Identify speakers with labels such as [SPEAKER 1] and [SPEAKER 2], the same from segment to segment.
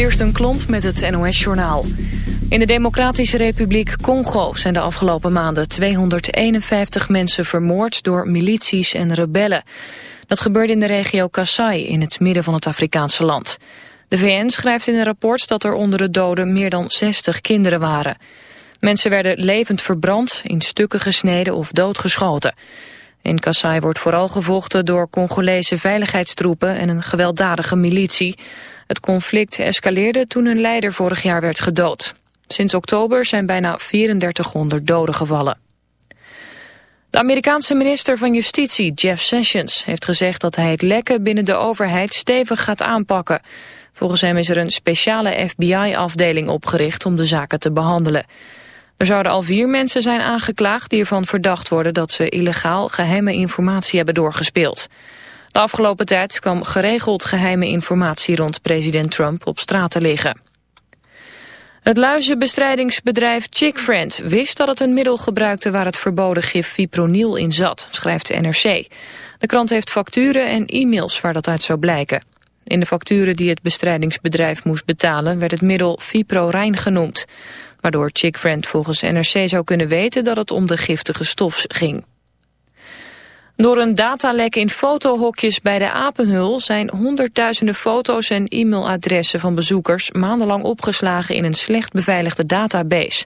[SPEAKER 1] Kirsten Klomp met het NOS-journaal. In de Democratische Republiek Congo zijn de afgelopen maanden 251 mensen vermoord door milities en rebellen. Dat gebeurde in de regio Kasai in het midden van het Afrikaanse land. De VN schrijft in een rapport dat er onder de doden meer dan 60 kinderen waren. Mensen werden levend verbrand, in stukken gesneden of doodgeschoten. In Kasai wordt vooral gevochten door Congolese veiligheidstroepen en een gewelddadige militie. Het conflict escaleerde toen een leider vorig jaar werd gedood. Sinds oktober zijn bijna 3400 doden gevallen. De Amerikaanse minister van Justitie, Jeff Sessions, heeft gezegd dat hij het lekken binnen de overheid stevig gaat aanpakken. Volgens hem is er een speciale FBI-afdeling opgericht om de zaken te behandelen. Er zouden al vier mensen zijn aangeklaagd die ervan verdacht worden dat ze illegaal geheime informatie hebben doorgespeeld. De afgelopen tijd kwam geregeld geheime informatie rond president Trump op straat te liggen. Het luizenbestrijdingsbedrijf Chickfriend wist dat het een middel gebruikte waar het verboden gif fipronil in zat, schrijft de NRC. De krant heeft facturen en e-mails waar dat uit zou blijken. In de facturen die het bestrijdingsbedrijf moest betalen werd het middel Fiprorijn genoemd waardoor Chickfriend volgens NRC zou kunnen weten dat het om de giftige stof ging. Door een datalek in fotohokjes bij de Apenhul zijn honderdduizenden foto's en e-mailadressen van bezoekers maandenlang opgeslagen in een slecht beveiligde database.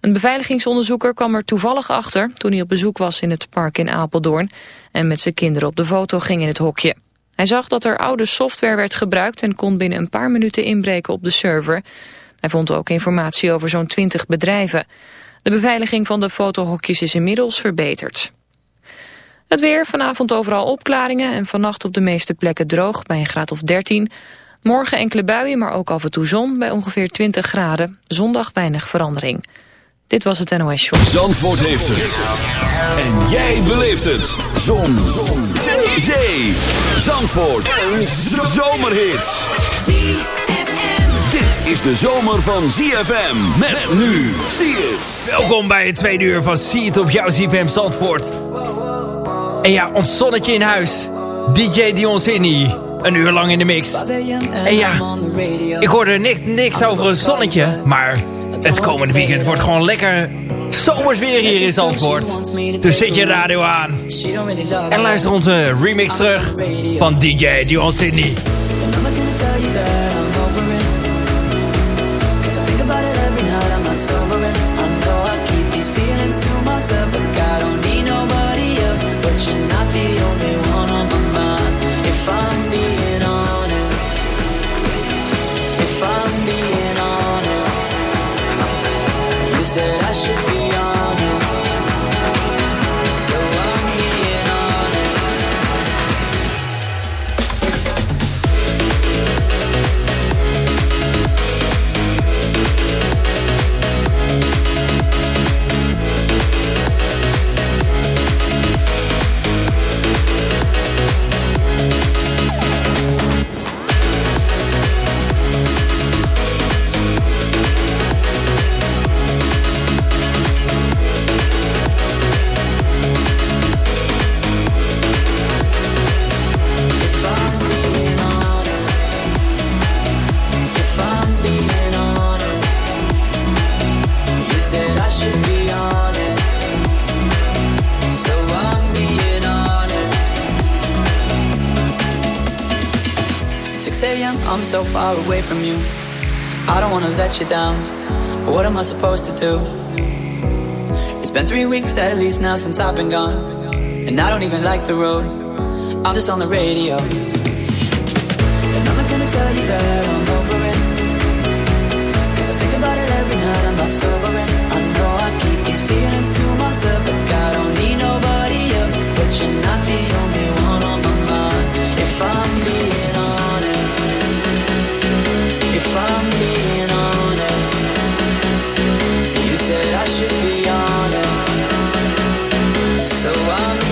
[SPEAKER 1] Een beveiligingsonderzoeker kwam er toevallig achter toen hij op bezoek was in het park in Apeldoorn en met zijn kinderen op de foto ging in het hokje. Hij zag dat er oude software werd gebruikt en kon binnen een paar minuten inbreken op de server. Hij vond ook informatie over zo'n 20 bedrijven. De beveiliging van de fotohokjes is inmiddels verbeterd. Het weer, vanavond overal opklaringen en vannacht op de meeste plekken droog bij een graad of 13. Morgen enkele buien, maar ook af en toe zon bij ongeveer 20 graden. Zondag weinig verandering. Dit was het NOS Show.
[SPEAKER 2] Zandvoort heeft het. En jij beleeft het. Zon. zon. Zee. Zandvoort. Een zomerhit is de zomer van ZFM. Met nu. Zie het.
[SPEAKER 3] Welkom bij het tweede uur van Zie het op jouw ZFM Zandvoort. En ja, ons zonnetje in huis. DJ Dion. Een uur lang in de mix. En ja, ik hoorde niks, niks over een zonnetje. Maar het komende weekend wordt gewoon lekker zomers weer hier in Zandvoort. Dus zet je radio aan. En luister onze remix terug van DJ Dion
[SPEAKER 4] I know I keep these feelings to myself But said I should be so far away from you. I don't wanna let you down, but what am I supposed to do? It's been three weeks at least now since I've been gone, and I don't even like the road. I'm just on the radio, and I'm not gonna tell you that I'm over it. Cause I think about it every night, I'm not sobering. I know I keep these feelings to myself, but I don't need nobody else. But you're not the only one on my mind. If I'm so I'm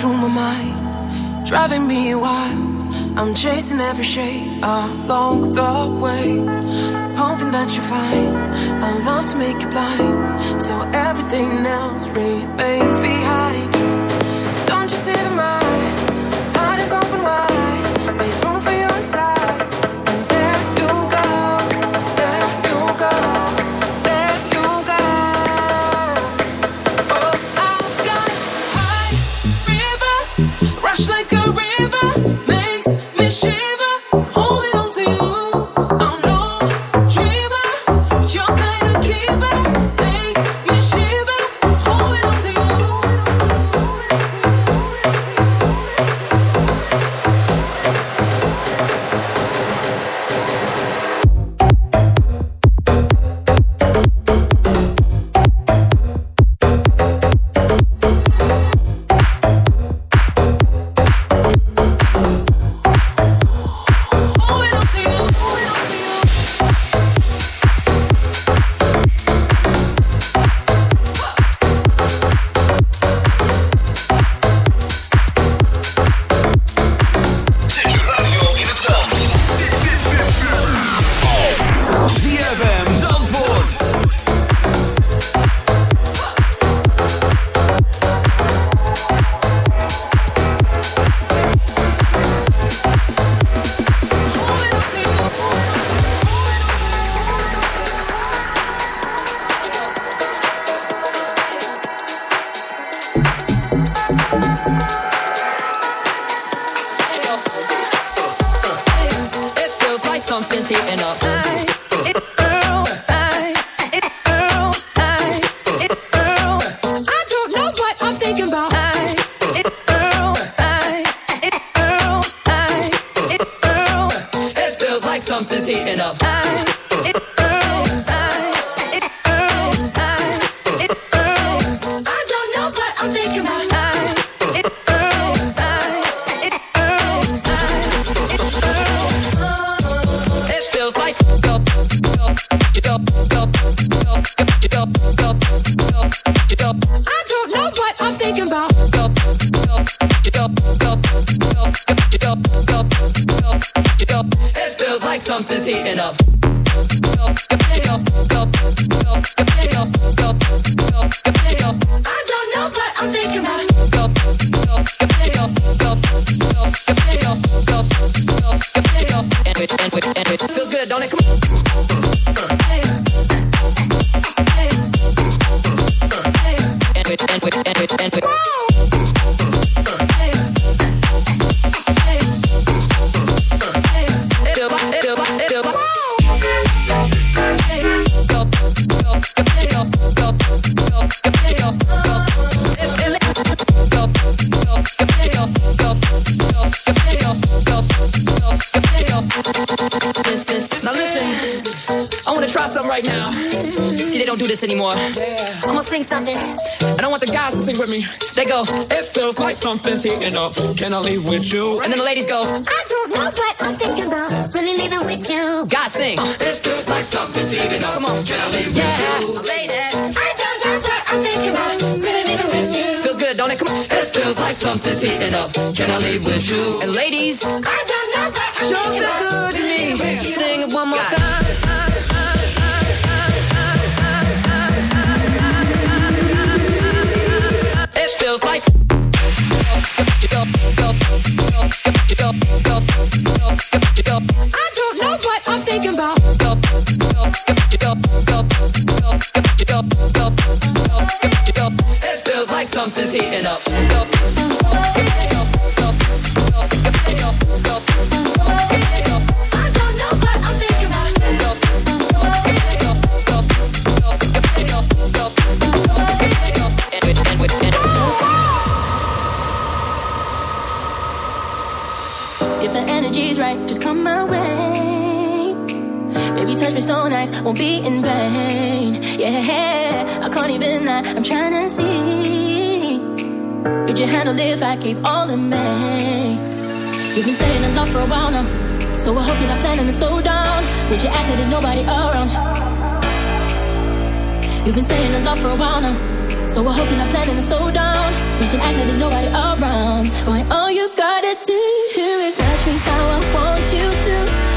[SPEAKER 5] through my mind, driving me wild. I'm chasing every shade along the way, hoping that you find a love to make you blind, so everything else remains behind.
[SPEAKER 6] Something's heating up. Can I leave with you?
[SPEAKER 7] And then the ladies go,
[SPEAKER 8] I don't know what I'm thinking about. Really leaving with you.
[SPEAKER 7] God sing. Uh,
[SPEAKER 6] it feels like something's heating up.
[SPEAKER 7] Come on.
[SPEAKER 6] Can I leave
[SPEAKER 7] yeah.
[SPEAKER 6] with you?
[SPEAKER 7] Ladies.
[SPEAKER 8] I don't know what I'm thinking about. Really leaving with you.
[SPEAKER 7] Feels good, don't it? Come on.
[SPEAKER 6] It feels like something's heating up. Can I leave with you?
[SPEAKER 7] And ladies.
[SPEAKER 8] I don't know what I'm
[SPEAKER 7] Sure feel good to me. Sing it one more God. time.
[SPEAKER 8] thinking
[SPEAKER 7] It feels like something's heating up.
[SPEAKER 5] won't be in vain. Yeah, I can't even lie, I'm trying to see. Could you handle if I keep all the me? You've been saying a lot for a while now, so I hope you're not planning to slow down. With your act like there's nobody around. You've been saying a lot for a while now, so I hope you're not planning to slow down.
[SPEAKER 9] We can act like there's nobody around. Boy, all you gotta do is touch me how I want you to.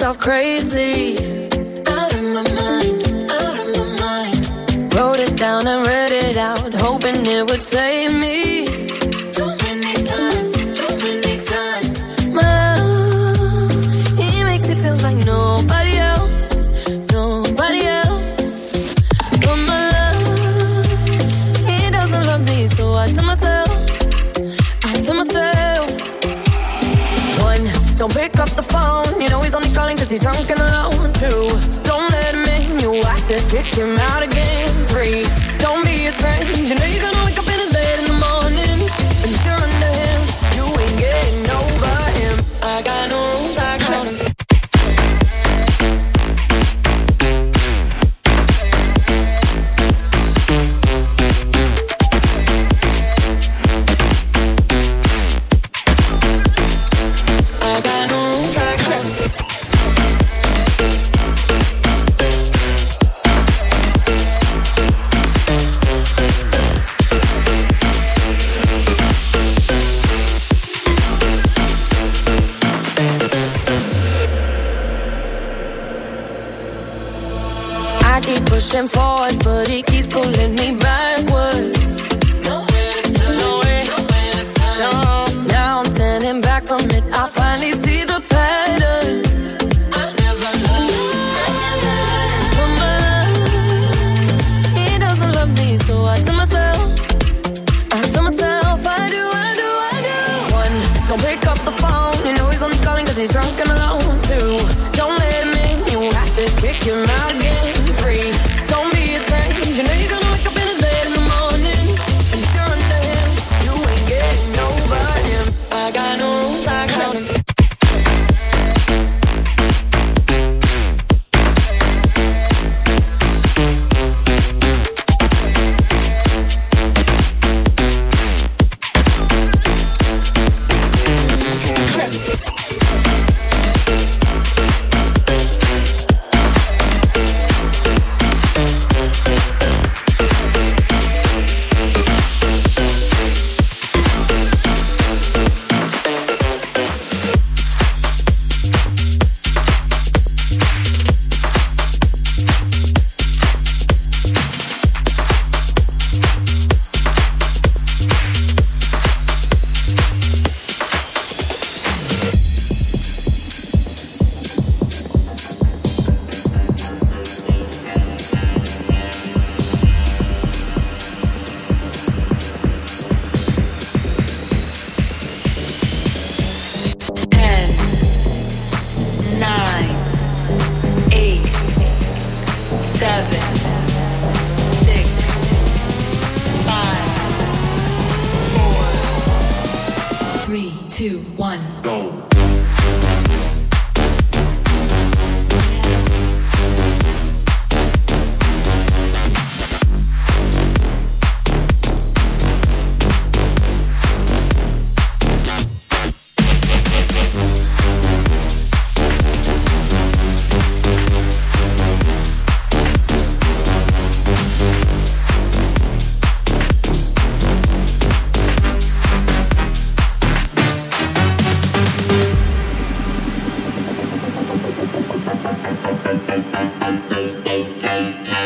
[SPEAKER 9] myself crazy. Out of my mind, out of my mind. Wrote it down and read it out, hoping it would save me. kicked him out again.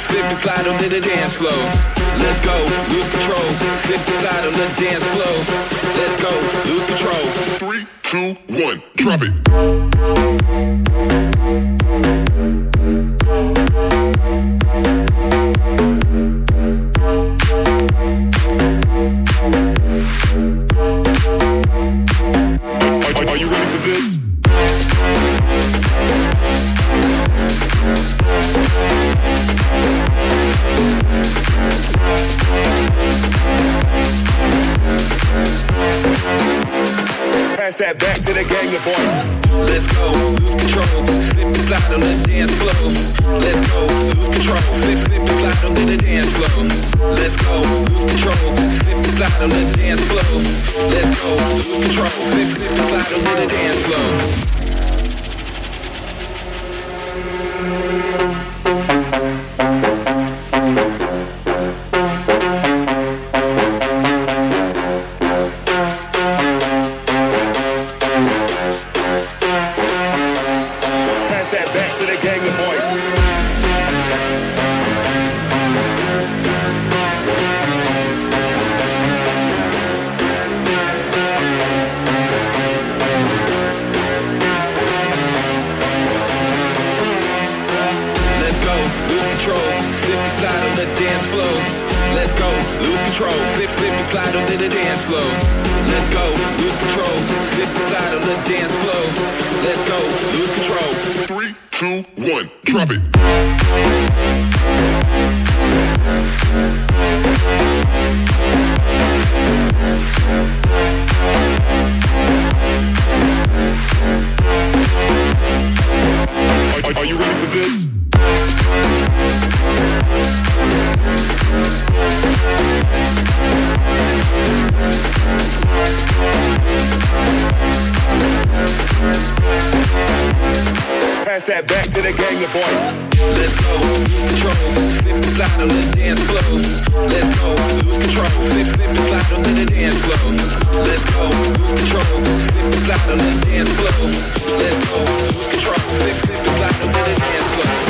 [SPEAKER 9] Slip, and slide on the dance floor. Let's go, lose control. Slip and slide on the dance floor. Let's go, lose control. Three, two, one, drop it. the
[SPEAKER 10] dance. Let's go, lose control. Three, two, one, drop it.
[SPEAKER 11] step back to the gang of boys. Let's go, lose control, slip and slide on the dance floor. Let's go, lose control, slip, slip and slide on the dance floor. Let's go, lose control, slip and slide on the dance floor. Let's go, lose control, slip, slip and slide on the dance floor.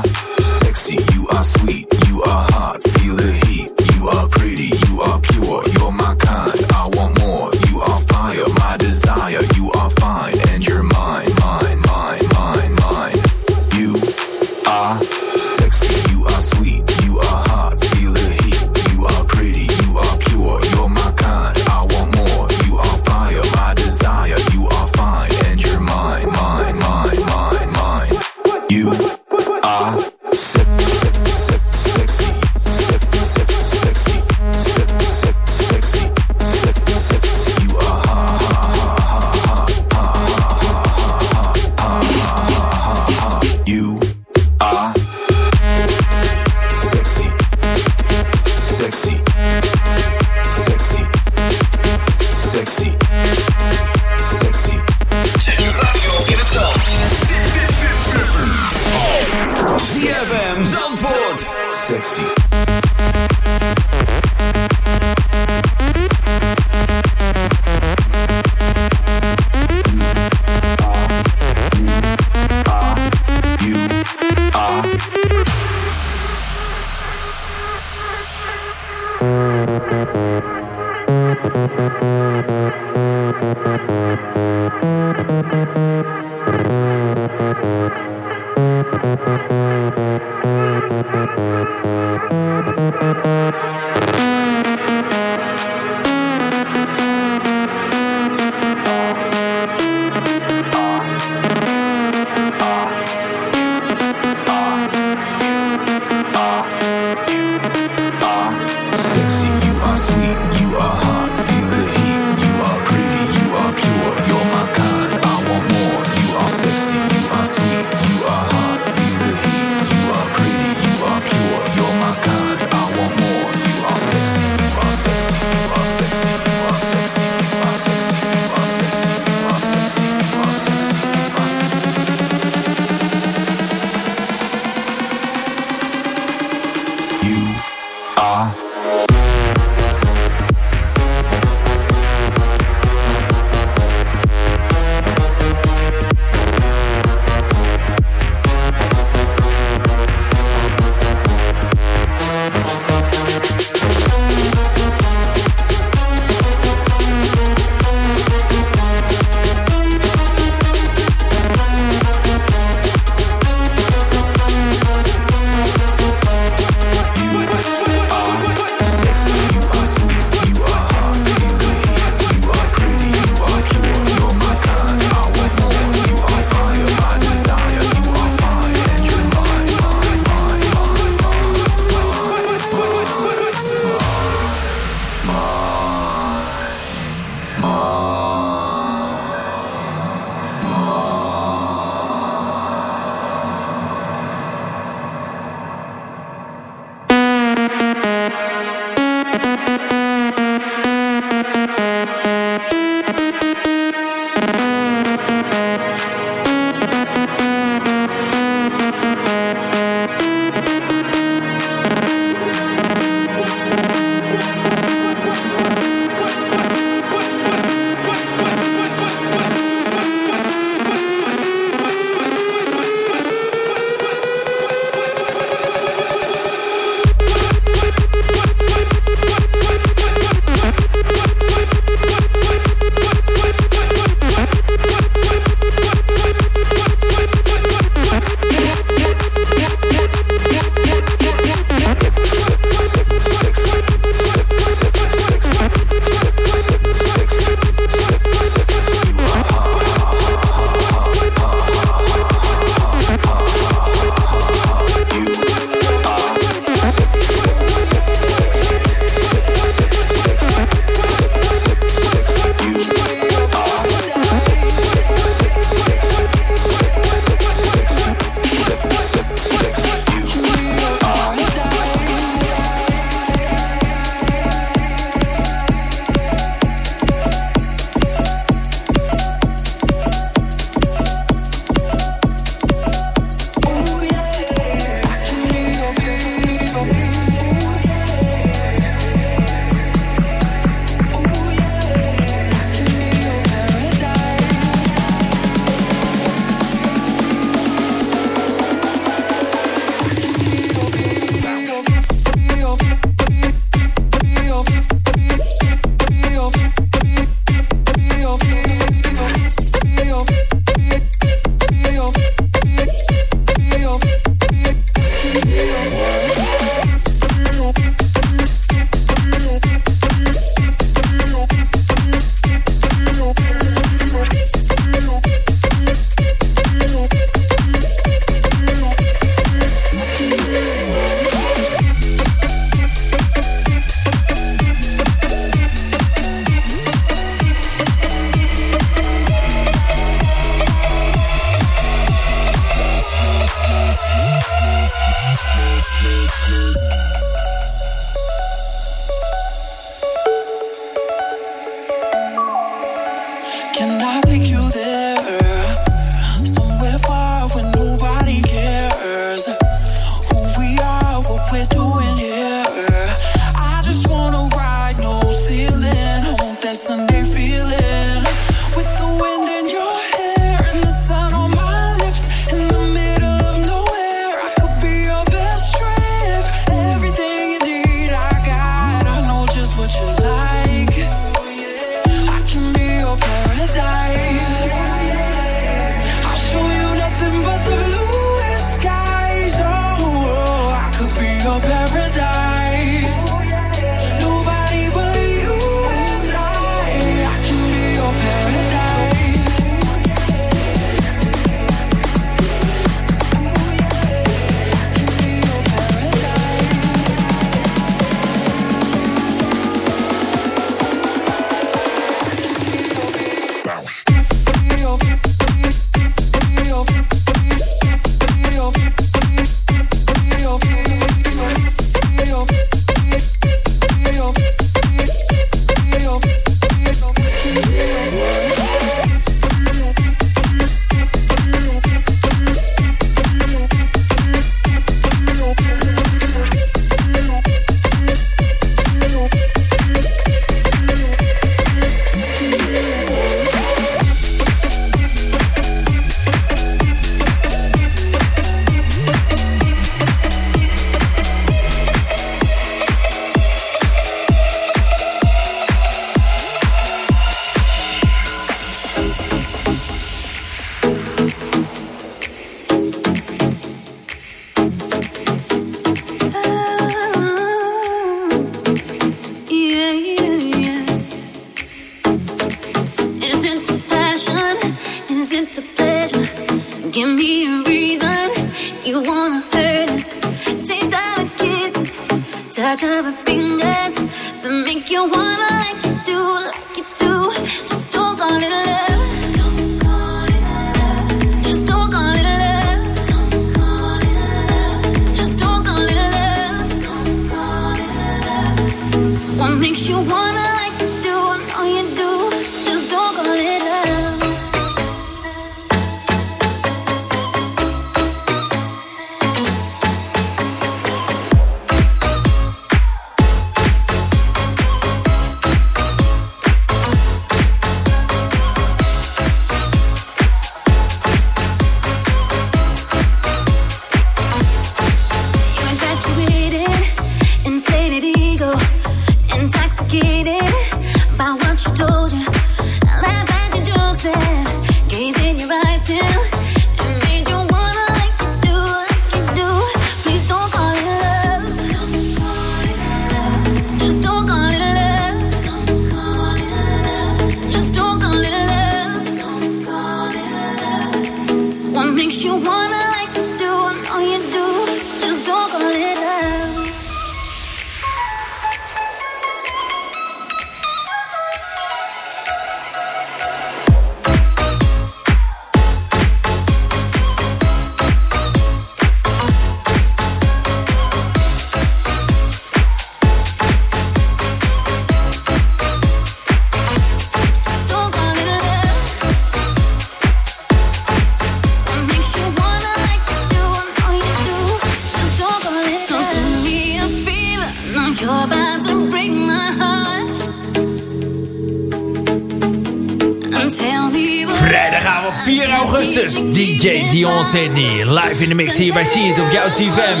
[SPEAKER 9] In
[SPEAKER 3] de mix hier bij See It op jouw CFM.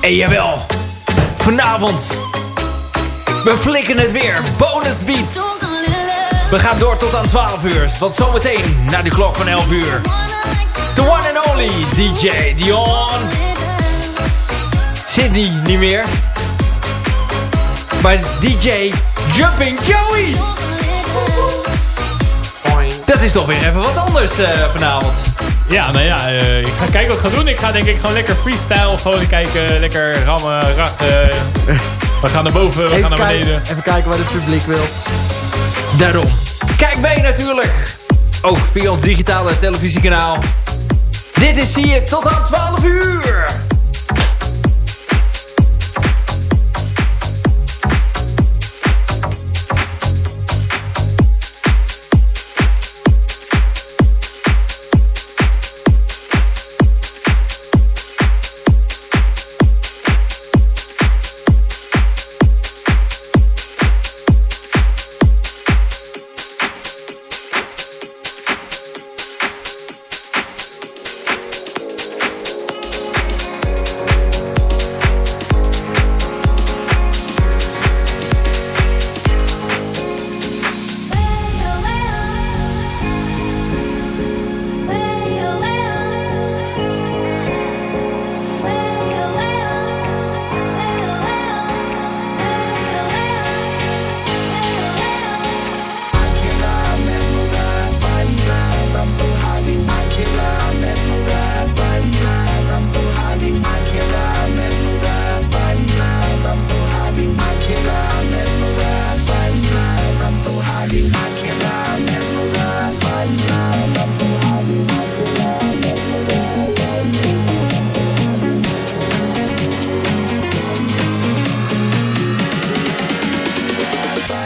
[SPEAKER 3] En jawel. Vanavond. We flikken het weer. Bonus beat. We gaan door tot aan 12 uur. Want zometeen, na de klok van 11 uur. The one and only DJ Dion. Sydney niet meer. Maar DJ Jumping Joey. Dat is toch weer even wat anders eh, vanavond.
[SPEAKER 12] Ja, nou ja, eh, ik ga kijken wat ik ga doen. Ik ga denk ik gewoon lekker freestyle. Gewoon kijken, lekker rammen, rachten. We gaan naar boven, we gaan naar
[SPEAKER 13] kijken,
[SPEAKER 12] beneden.
[SPEAKER 13] even kijken wat het publiek wil.
[SPEAKER 3] Daarom. Kijk mee natuurlijk. Ook via ons digitale televisiekanaal. Dit is zie je tot aan 12 uur.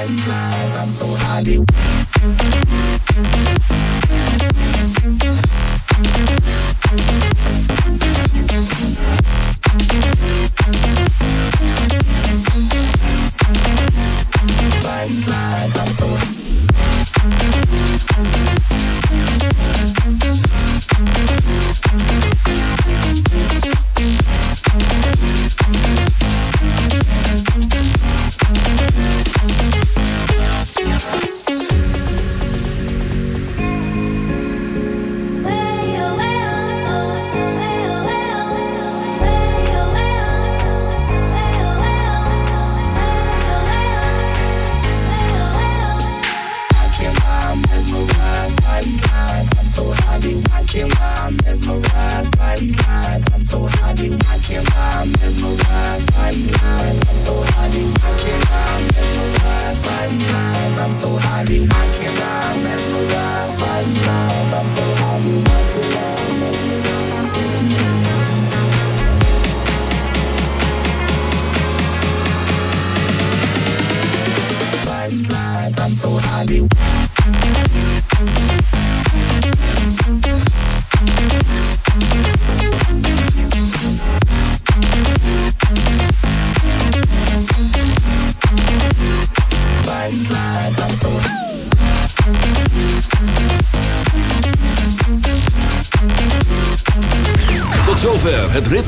[SPEAKER 2] high, I'm so high.